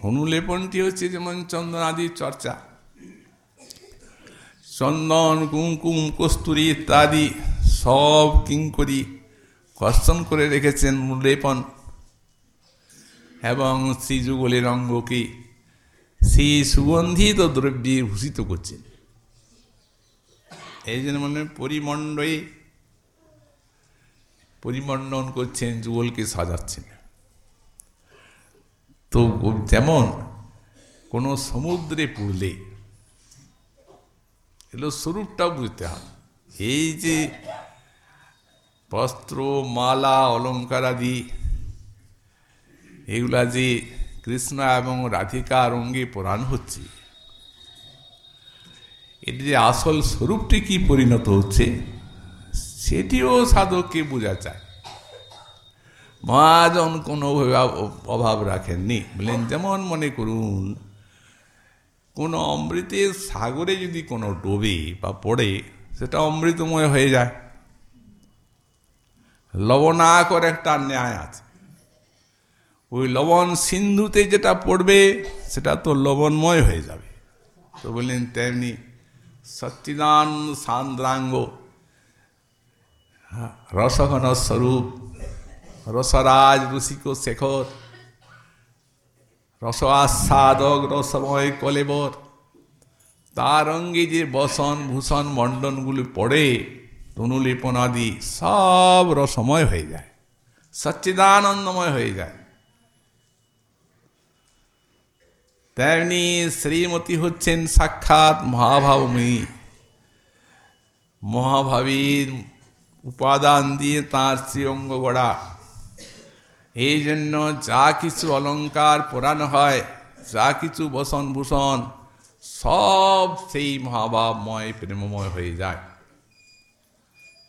অনুলেপনটি হচ্ছে যেমন চন্দন আদির চর্চা। চন্দন, কুমকুম, কস্তুরি ইত্যাদি সব কিঙ্করি কর্ষণ করে রেখেছেন লেপন এবং শ্রীযুগলের অঙ্গকে সেই সুগন্ধিত দ্রব্যে ভূষিত করছেন। এই জন্য মনে পরিমণ্ডয়ে পরিমণ্ডন করছেন, যুগলকে সাজাচ্ছেন। তো যেমন কোনো সমুদ্রে পড়লে এগুলো স্বরূপটাও বুঝতে হবে। এই যে বস্ত্র, মালা অলঙ্কার আদি, এগুলা যে কৃষ্ণ এবং রাধিকার অঙ্গে পরাণ হচ্ছে এটি যে আসল স্বরূপটি কি পরিণত হচ্ছে, সেটিও সাধককে বোঝা চায় মহাজন কোনো অভাব রাখেননি। বললেন যেমন মনে করুন, কোনো অমৃতের সাগরে যদি কোনো ডোবে বা পড়ে, সেটা অমৃতময় হয়ে যায়। লবণাকর একটা ন্যায় আছে। ওই লবণ সিন্ধুতে যেটা পড়বে, সেটা তো লবণময় হয়ে যাবে। তো বললেন তেমনি সচ্চিদান সান্দ্রাঙ্গ রসঘন স্বরূপ রসরাজ রসিক শেখর। রস আস্বাদক রসময় কলেবর। তার অঙ্গে যে বসন, ভূষণ, মণ্ডনগুলি পড়ে তনুলিপনাদি সব রসময় হয়ে যায়। সচ্চিদানন্দময় হয়ে যায়। তেমনি শ্রীমতী হচ্ছেন সাক্ষাৎ মহাভাবময়ী মহাভাবীর উপাদান দিয়ে তাঁর শ্রীঅঙ্গ গড়া এই জন্য যা কিছু অলঙ্কার পরানো হয়, যা কিছু বসন ভূষণ, সব সেই মহাভাবময়, প্রেমময় হয়ে যায়।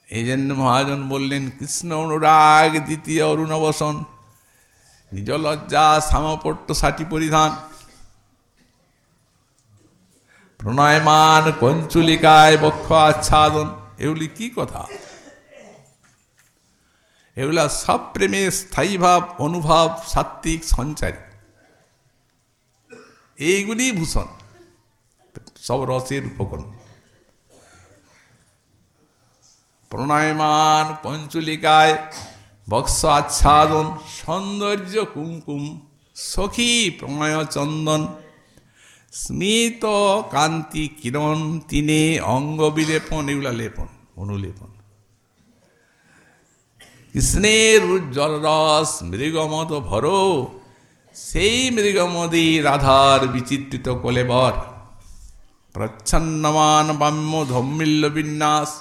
এই জন্য মহাজন বললেন, কৃষ্ণ অনুরাগ, দ্বিতীয় অরুণবসন, নিজ লজ্জা সামপট্ট সাটি পরিধান। প্রণয়মান কঞ্চুলিকায় বক্ষ আচ্ছাদন। এগুলি কি কথা? এগুলা সব প্রেমের স্থায়ী ভাব, অনুভব সাত্বিক সঞ্চারী। এইগুলি ভূষণ। সব রসের উপকরণ। প্রণয়মান পঞ্চলিকায় বক্স আচ্ছাদন, সৌন্দর্য কুমকুম, সখী প্রণয় চন্দন, স্মিত কান্তি কিরণ, তিনে অঙ্গ বিলেপন, এগুলা লেপন, অনুলেপন। কৃষ্ণের উজ্জ্বল রস মৃগমদ ভর। সেই মৃগমদি রাধার বিচিত্রিত কলেবর প্রচ্ছন্নমান বাম্য ধম্মিল্য বিন্যাস।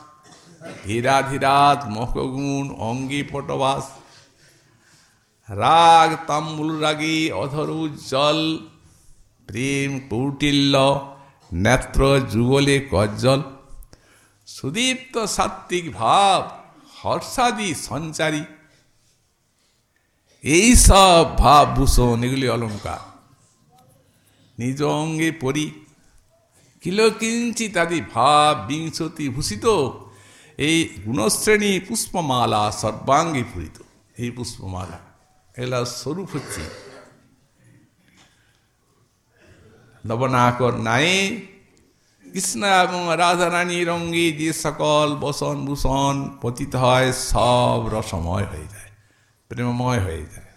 ধীরা ধীরাত মহগুণ অঙ্গি পটবাস। রাগ তাম্বুল রাগী অধর উজ্জ্বল। প্রেম কৌটিল্য নেত্র যুগলে কজ্জল সুদীপ্ত সাত্বিক ভাব হর্ষাদি সঞ্চারী। এই সব ভাব, ভূষণ, এগুলি অলঙ্কার নিজ অঙ্গে পরি। কিল কিঞ্চিতাদি ভাব বিংশতি ভূষিত। এই গুণশ্রেণী পুষ্পমালা সর্বাঙ্গে পূরিত এই পুষ্পমালা এগুলা স্বরূপ হচ্ছে। নবনাকর নাই কৃষ্ণ এবং রাধারানীর অঙ্গে যে সকল বসন ভূষণ, পতিত হয়, সব রসময় হয়ে যায়, প্রেমময় হয়ে যায়।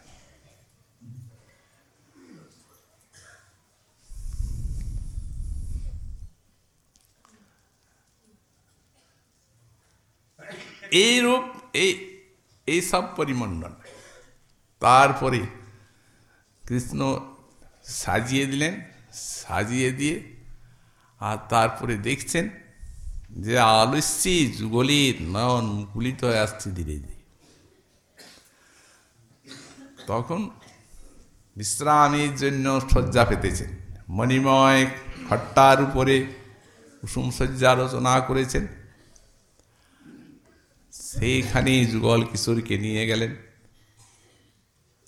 এই রূপ এই এই সব পরিমণ্ডল। তারপরে কৃষ্ণ সাজিয়ে দিলেন, সাজিয়ে দিয়ে আর তারপরে দেখছেন যে আলস্যি যুগলির নয়ন মুকুলিত হয়ে আসছে ধীরে ধীরে। তখন বিশ্রামের জন্য শয্যা পেতেছেন। মণিময় খট্টার উপরে কুসুম শয্যা রচনা করেছেন। সেইখানে যুগল কিশোরকে নিয়ে গেলেন,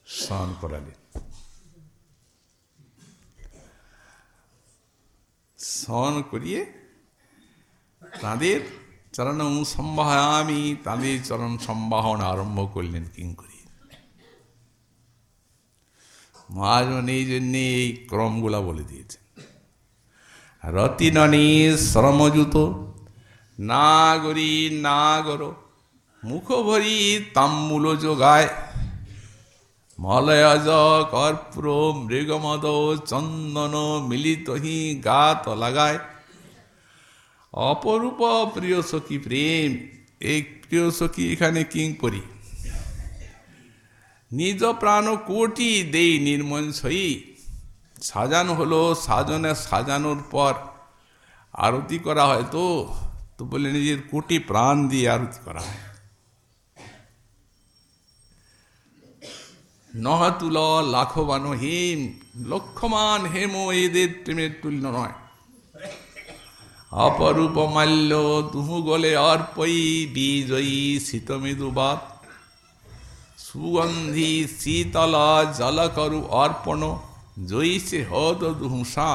স্নান করালেন। স্মরণ করিয়ে তাদের চরণ সম্বাহামি, তাদের চরণ সম্বাহন আরম্ভ করলেন কিং করি মহাজন এই জন্যে এই ক্রমগুলা বলে দিয়েছেন। রতিননি শ্রমযুত না গরি না গর যোগায় মলয়জ কর্পূর মৃগমদ চন্দন মিলিত হি গাত লাগায়। অপরূপ প্রিয় সখী প্রেম, এই প্রিয় সখী এখানে কিং করি নিজ প্রাণ কোটি দেই নির্মল সই। সাজানো হলো সাজনে সাজানোর পর আরতি করা হয় তো তো বলে নিজের কোটি প্রাণ দিয়ে আরতি করা হয়। নহতুল লাখবান হেম লক্ষমান হেম এদের প্রেমের তুল্য নয়। অপরূপ মাল্য তুহু গলে অর্পই বিজয়ী শীতমৃদুবাত সুগন্ধি শীতল জলকরু অর্পণ জয়ীছে হদ দুহুসা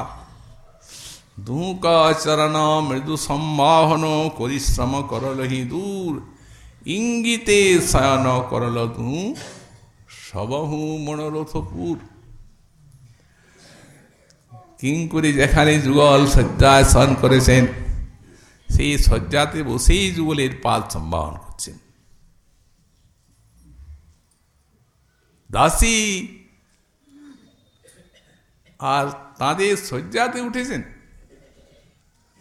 দুহুক চরণ মৃদু সম্বাহন পরিশ্রম করলহি দূর। ইঙ্গিতে শয়ন করল দুহু সবহু মনোরথপুর। কিঙ্কুরি যেখানে যুগল শয্যায় স্নান করেছেন, সেই শয্যাতে বসেই যুগলের পাল সম্ভাবন করছেন। দাসী আর তাদের শয্যাতে উঠেছেন।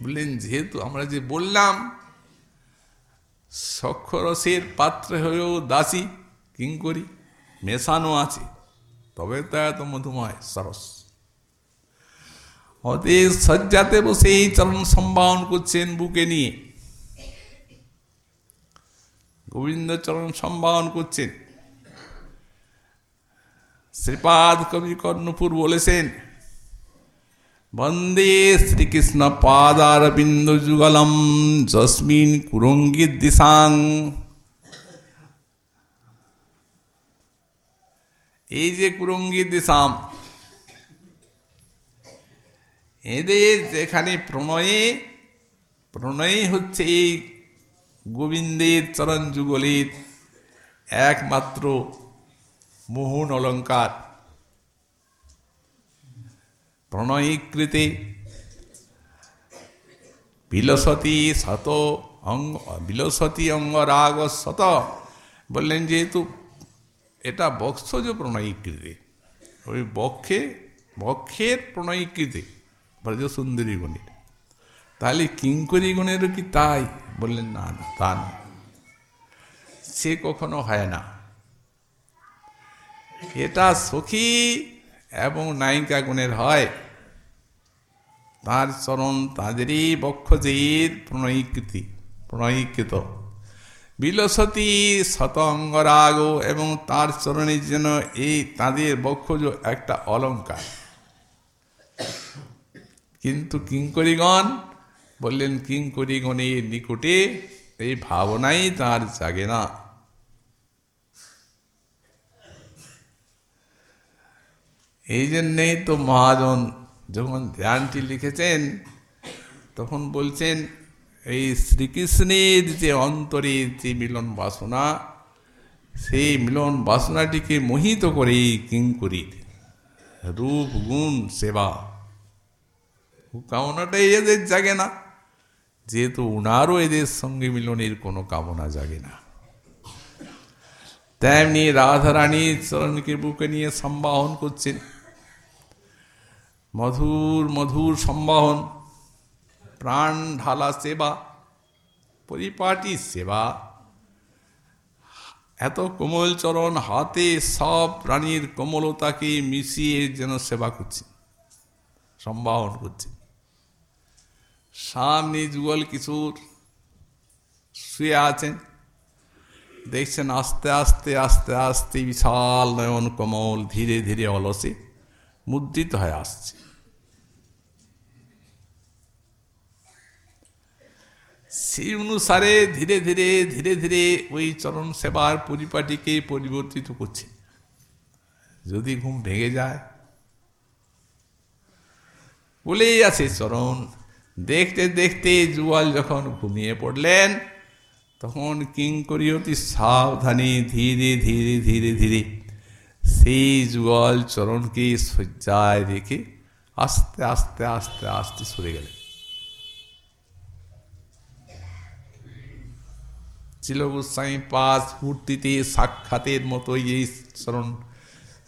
বললেন, যেহেতু আমরা যে বললাম, সক্ষরসের পাত্র হয়েও দাসী কিঙ্করি মেশানো আছে। তবে তা এত মধুময়, সরস। অতএব শয্যাতে বসেই চরণ সম্ভাবন করছেন বুকে নিয়ে। গোবিন্দ চরণ সম্ভাবন করছেন। শ্রীপাদ কবি কর্ণপুর বলেছেন, বন্দে শ্রীকৃষ্ণ পাদার বিন্দু যুগলম যস্মিন কুরঙ্গিত দিশাং। এই যে কুরঙ্গি দিশাম, এদের যেখানে প্রণয়ে, প্রণয় হচ্ছে এই গোবিন্দের চরণ যুগলের একমাত্র মোহন অলঙ্কার। প্রণয়ীকৃতে বিলসতি শত অঙ্গ, বিলসতি অঙ্গরাগ শত, বললেন যেহেতু এটা বক্ষজ প্রণয়ীকৃতি ওই বক্ষে, বক্ষের প্রণয়ীকৃতি ব্রজ সুন্দরী গুণের তাহলে কিঙ্করী গুণেরও কি তাই? বললেন, না তা না। সে কখনো হয় না। এটা সখী এবং নায়িকা গুণের হয়। তার চরণ তাদেরই বক্ষজির প্রণয়ীকৃতি প্রণয়ীকৃত। বিলসতী শতঙ্গরাগ এবং তার চরণের জন্য এই তাদের বক্ষজ একটা অলঙ্কার। কিন্তু কিঙ্করিগণ বললেন, কিঙ্করিগণের নিকটে এই ভাবনাই তার জাগে না। এই জন্যেই তো মহাজন যখন ধ্যানটি লিখেছেন, তখন বলছেন এই শ্রীকৃষ্ণের যে অন্তরের যে মিলন বাসনা, সেই মিলন বাসনাটিকে মোহিত করে কিঙ্করির রূপ, গুণ, সেবা। কামনাটাই এদের জাগে না। যেহেতু উনারও এদের সঙ্গে মিলনের কোনো কামনা জাগে না। তেমনি রাধারানীর চরণকে বুকে নিয়ে সম্বাহন করছেন। মধুর মধুর সম্বাহন। প্রাণ ঢালা সেবা, পরিপাটি সেবা। এত কোমল চরণ, হাতে সব প্রাণীর কোমলতাকে মিশিয়ে যেন সেবা করছে সম্বাহন করছে। সামনে যুগল কিশোর শুয়ে আছেন। দেখছেন আস্তে আস্তে আস্তে আস্তে বিশাল নয়ন কমল, ধীরে ধীরে অলসে মুদ্রিত হয়ে আসছে। সেই অনুসারে ধীরে ধীরে ধীরে ধীরে ওই চরণ সেবার পরিপাটিকে পরিবর্তিত করছে। যদি ঘুম ভেঙে যায়, বলেই আছে চরণ, দেখতে দেখতে জুয়াল যখন ঘুমিয়ে পড়লেন, তখন কিঙ্করিয়তি সাবধানে ধীরে ধীরে ধীরে ধীরে সেই যুগল চরণকে শয্যায় রেখে আস্তে আস্তে আস্তে আস্তে সরে গেলেন। ছিল গোস্বামী পাঁচ মূর্তিতে সাক্ষাতের মতো এই চরণ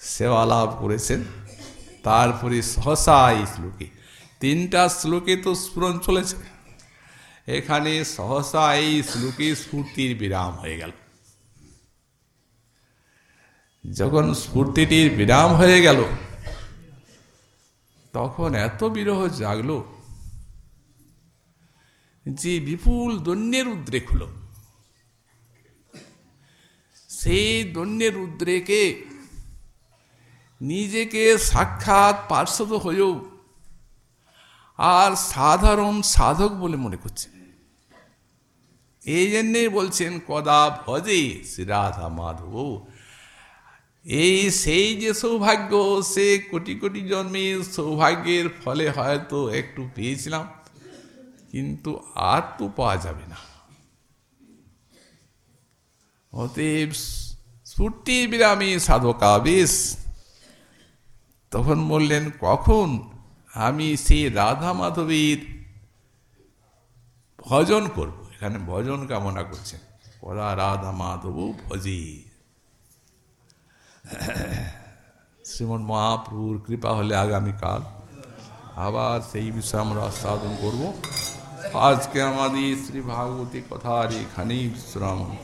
সেবা লাভ করেছেন। তারপরে সহসা এই শ্লোকে। তিনটা শ্লোকে তো স্ফুরণ চলেছে। এখানে সহসা এই শ্লোকে স্ফূর্তির বিরাম হয়ে গেল। যখন স্ফূর্তিটির বিরাম হয়ে গেল, তখন এত বিরহ জাগল যে বিপুল দৈন্যের উদ্রেক হল। সেই দৈন্যের উদ্রেকে নিজেকে সাক্ষাৎ পার্শ্বদ হয়েও আর সাধারণ সাধক বলে মনে করছেন এই জন্যেই বলছেন, কদা ভজে শ্রীরাধা মাধব। এই সেই যে সৌভাগ্য, সে কোটি কোটি জন্মের সৌভাগ্যের ফলে হয়তো একটু পেয়েছিলাম, কিন্তু আর তো পাওয়া যাবে না। অতএব ছুটি বিরামী সাধকাবেশ তখন বললেন, কখন? আমি সেই রাধা মাধবীর ভজন করব। এখানে ভজন কামনা করছেন। ওরা রাধা মাধব ভজি। শ্রীমন মহাপ্রভুর কৃপা হলে আগামীকাল আবার সেই বিষয়ে আমরা সাধন করব। আজকে আমাদের শ্রী ভাগবতী কথার এখানেই বিশ্রাম।